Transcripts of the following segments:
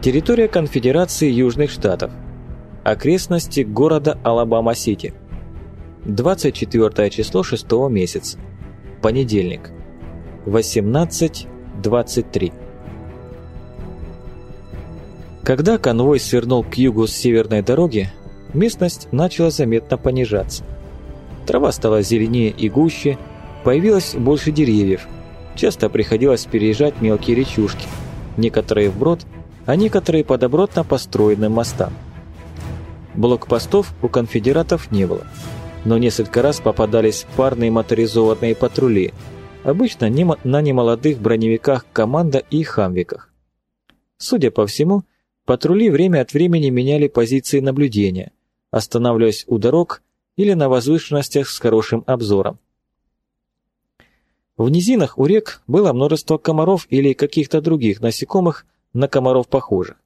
Территория Конфедерации Южных Штатов. Окрестности города Алабама-Сити. 24 число 6 месяца. Понедельник. 18.23. Когда конвой свернул к югу с северной дороги, местность начала заметно понижаться. Трава стала зеленее и гуще, появилось больше деревьев. Часто приходилось переезжать мелкие речушки, некоторые вброд, а некоторые по добротно построенным мостам. Блокпостов у конфедератов не было, но несколько раз попадались парные моторизованные патрули, обычно на немолодых броневиках «Команда» и «Хамвиках». Судя по всему, Патрули время от времени меняли позиции наблюдения, останавливаясь у дорог или на возвышенностях с хорошим обзором. В низинах у рек было множество комаров или каких-то других насекомых, на комаров похожих.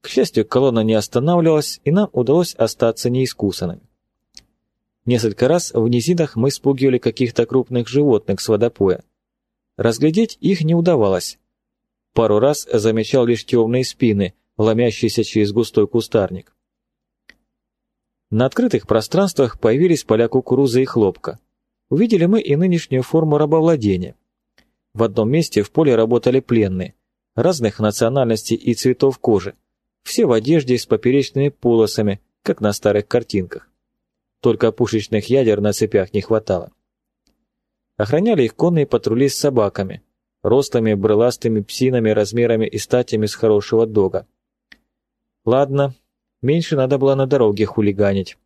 К счастью, колонна не останавливалась, и нам удалось остаться неискусанными. Несколько раз в низинах мы спугивали каких-то крупных животных с водопоя. Разглядеть их не удавалось. Пару раз замечал лишь темные спины, ломящийся через густой кустарник. На открытых пространствах появились поля кукурузы и хлопка. Увидели мы и нынешнюю форму рабовладения. В одном месте в поле работали пленные, разных национальностей и цветов кожи, все в одежде с поперечными полосами, как на старых картинках. Только пушечных ядер на цепях не хватало. Охраняли их конные патрули с собаками, рослыми брыластыми псинами размерами и статями с хорошего дога. Ладно, меньше надо было на дороге хулиганить.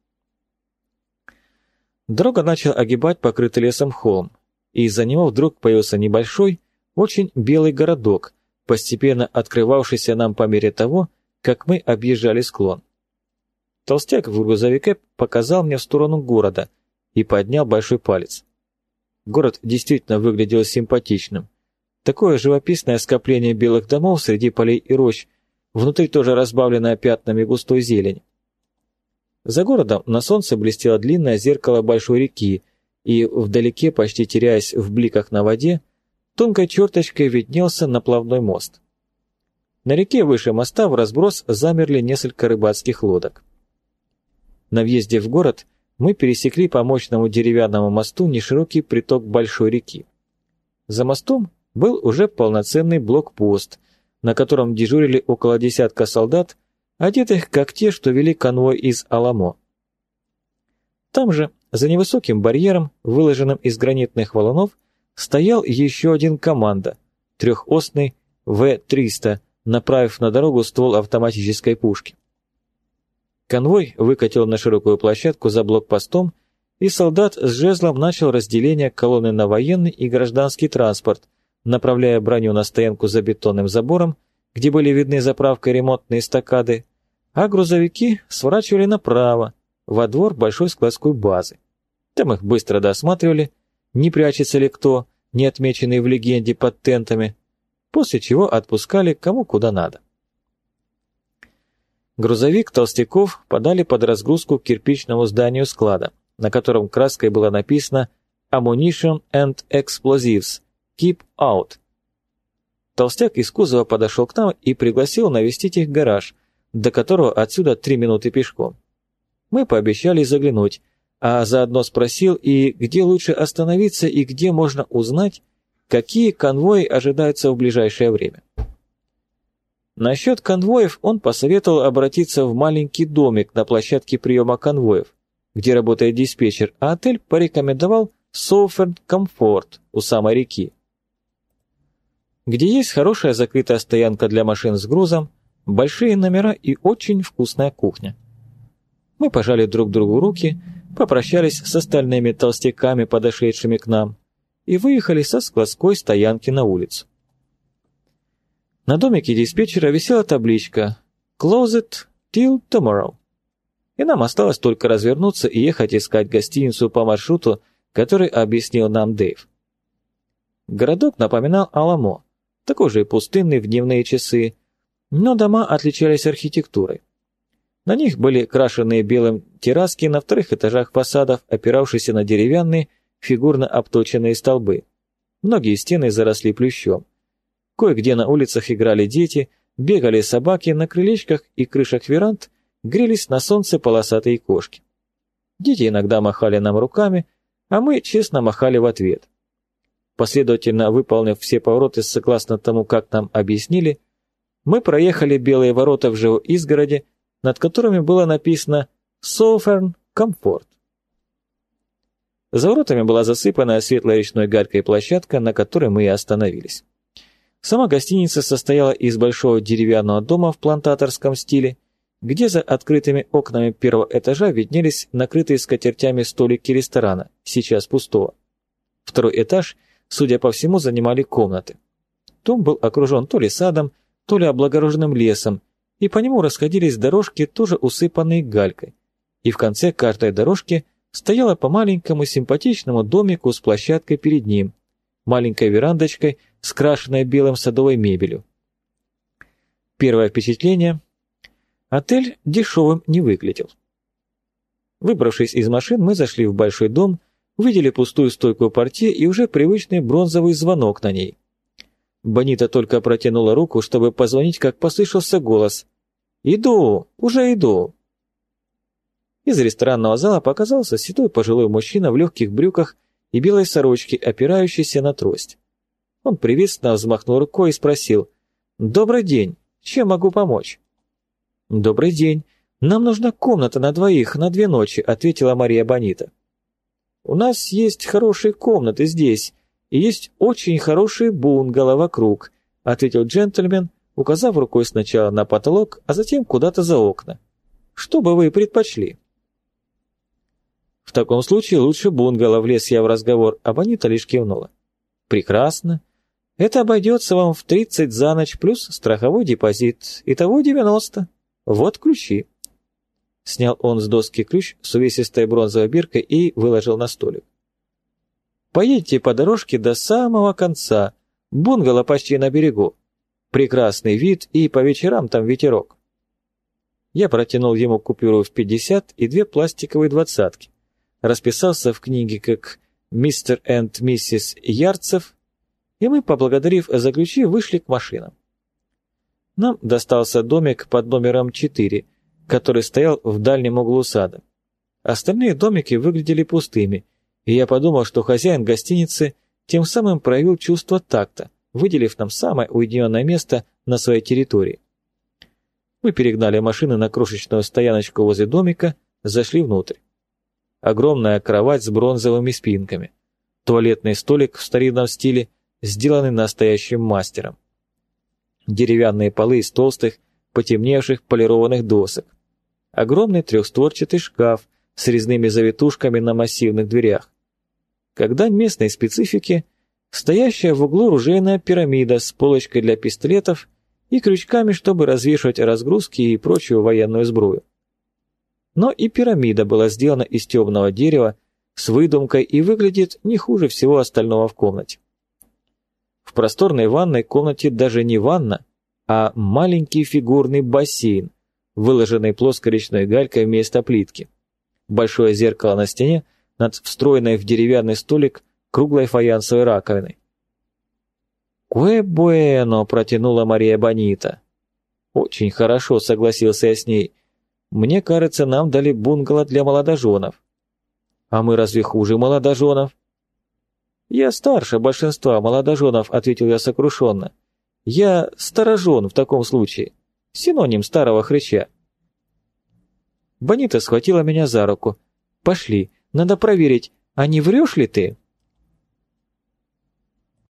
Дорога начала огибать покрытый лесом холм, и из-за него вдруг появился небольшой, очень белый городок, постепенно открывавшийся нам по мере того, как мы объезжали склон. Толстяк в грузовике показал мне в сторону города и поднял большой палец. Город действительно выглядел симпатичным. Такое живописное скопление белых домов среди полей и рощ внутри тоже разбавленная пятнами густой зелень. За городом на солнце блестело длинное зеркало большой реки, и вдалеке, почти теряясь в бликах на воде, тонкой черточкой виднелся наплавной мост. На реке выше моста в разброс замерли несколько рыбацких лодок. На въезде в город мы пересекли по мощному деревянному мосту неширокий приток большой реки. За мостом был уже полноценный блокпост, на котором дежурили около десятка солдат, одетых как те, что вели конвой из Аламо. Там же, за невысоким барьером, выложенным из гранитных валунов, стоял еще один команда, трехосный В-300, направив на дорогу ствол автоматической пушки. Конвой выкатил на широкую площадку за блокпостом, и солдат с жезлом начал разделение колонны на военный и гражданский транспорт, направляя броню на стоянку за бетонным забором, где были видны заправка и ремонтные эстакады, а грузовики сворачивали направо, во двор большой складской базы. Там их быстро досматривали, не прячется ли кто, не отмеченный в легенде под тентами, после чего отпускали кому куда надо. Грузовик толстяков подали под разгрузку к кирпичному зданию склада, на котором краской было написано «Ammunition and Explosives», Keep out. Толстяк из кузова подошел к нам и пригласил навестить их гараж, до которого отсюда три минуты пешком. Мы пообещали заглянуть, а заодно спросил и где лучше остановиться и где можно узнать, какие конвои ожидаются в ближайшее время. Насчет конвоев он посоветовал обратиться в маленький домик на площадке приема конвоев, где работает диспетчер, а отель порекомендовал Соуферн Комфорт у самой реки где есть хорошая закрытая стоянка для машин с грузом, большие номера и очень вкусная кухня. Мы пожали друг другу руки, попрощались с остальными толстяками, подошедшими к нам, и выехали со складской стоянки на улицу. На домике диспетчера висела табличка «Closet till tomorrow». И нам осталось только развернуться и ехать искать гостиницу по маршруту, который объяснил нам Дэйв. Городок напоминал Аламо, такой же пустынный в дневные часы, но дома отличались архитектурой. На них были крашенные белым терраски на вторых этажах фасадов, опиравшиеся на деревянные, фигурно обточенные столбы. Многие стены заросли плющом. Кое-где на улицах играли дети, бегали собаки на крылечках и крышах веранд, грелись на солнце полосатые кошки. Дети иногда махали нам руками, а мы честно махали в ответ. Последовательно выполнив все повороты согласно тому, как нам объяснили, мы проехали белые ворота в живой изгороди, над которыми было написано «Southern Comfort». За воротами была засыпанная светлой речной галькой площадка, на которой мы и остановились. Сама гостиница состояла из большого деревянного дома в плантаторском стиле, где за открытыми окнами первого этажа виднелись накрытые скатертями столики ресторана, сейчас пустого. Второй этаж, судя по всему, занимали комнаты. Дом был окружен то ли садом, то ли облагороженным лесом, и по нему расходились дорожки, тоже усыпанные галькой. И в конце каждой дорожки стояла по маленькому симпатичному домику с площадкой перед ним, маленькой верандочкой, скрашенной белым садовой мебелью. Первое впечатление Отель дешевым не выглядел. Выбравшись из машин, мы зашли в большой дом, увидели пустую стойку портье и уже привычный бронзовый звонок на ней. Бонита только протянула руку, чтобы позвонить, как послышался голос. «Иду! Уже иду!» Из ресторанного зала показался седой пожилой мужчина в легких брюках и белой сорочке, опирающийся на трость. Он приветственно взмахнул рукой и спросил «Добрый день! Чем могу помочь?» «Добрый день. Нам нужна комната на двоих, на две ночи», — ответила Мария Бонита. «У нас есть хорошие комнаты здесь, и есть очень хорошие бунгало вокруг», — ответил джентльмен, указав рукой сначала на потолок, а затем куда-то за окна. «Что бы вы предпочли?» «В таком случае лучше бунгало», — влез я в разговор, а Бонита лишь кивнула. «Прекрасно. Это обойдется вам в 30 за ночь плюс страховой депозит. Итого 90. «Вот ключи». Снял он с доски ключ с увесистой бронзовой биркой и выложил на столик. «Поедете по дорожке до самого конца. Бунгало почти на берегу. Прекрасный вид, и по вечерам там ветерок». Я протянул ему купюру в 50 и две пластиковые двадцатки. Расписался в книге как «Мистер энд миссис Ярцев», и мы, поблагодарив за ключи, вышли к машинам. Нам достался домик под номером 4, который стоял в дальнем углу сада. Остальные домики выглядели пустыми, и я подумал, что хозяин гостиницы тем самым проявил чувство такта, выделив нам самое уединенное место на своей территории. Мы перегнали машины на крошечную стояночку возле домика, зашли внутрь. Огромная кровать с бронзовыми спинками. Туалетный столик в старинном стиле, сделанный настоящим мастером деревянные полы из толстых, потемневших полированных досок, огромный трехстворчатый шкаф с резными завитушками на массивных дверях. Когда местной специфики, стоящая в углу ружейная пирамида с полочкой для пистолетов и крючками, чтобы развешивать разгрузки и прочую военную сбрую. Но и пирамида была сделана из темного дерева, с выдумкой и выглядит не хуже всего остального в комнате. В просторной ванной комнате даже не ванна, а маленький фигурный бассейн, выложенный плоской речной галькой вместо плитки. Большое зеркало на стене над встроенной в деревянный столик круглой фаянсовой раковиной. «Куэ буэно!» — протянула Мария Бонита. «Очень хорошо», — согласился я с ней. «Мне кажется, нам дали бунгало для молодоженов». «А мы разве хуже молодоженов?» «Я старше большинства молодоженов», — ответил я сокрушенно. «Я сторожен в таком случае. Синоним старого хрыча». Бонита схватила меня за руку. «Пошли, надо проверить, а не врешь ли ты?»